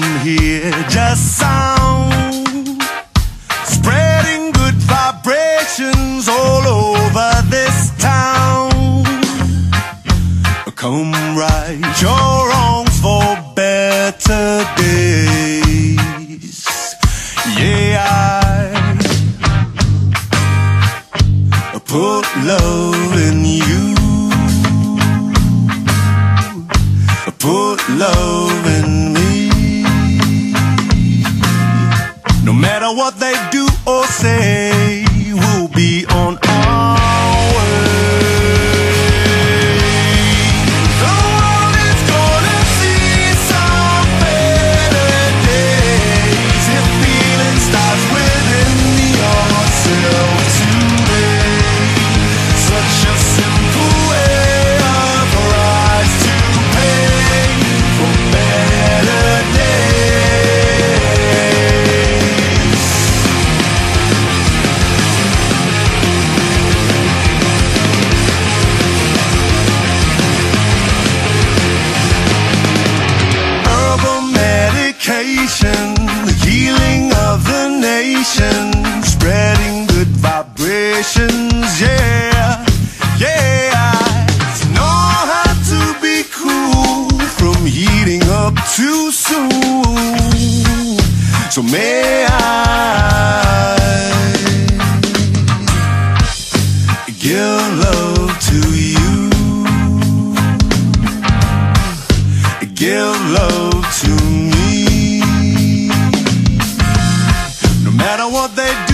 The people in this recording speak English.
come here just sound. Spreading good vibrations all over this town. Come right your wrongs for better days. Yeah I put love in you. Put love in What they do or say, the healing of the nation, spreading good vibrations. Yeah, yeah. I know how to be cool from heating up too soon. So may I give love to you? give love to me. What they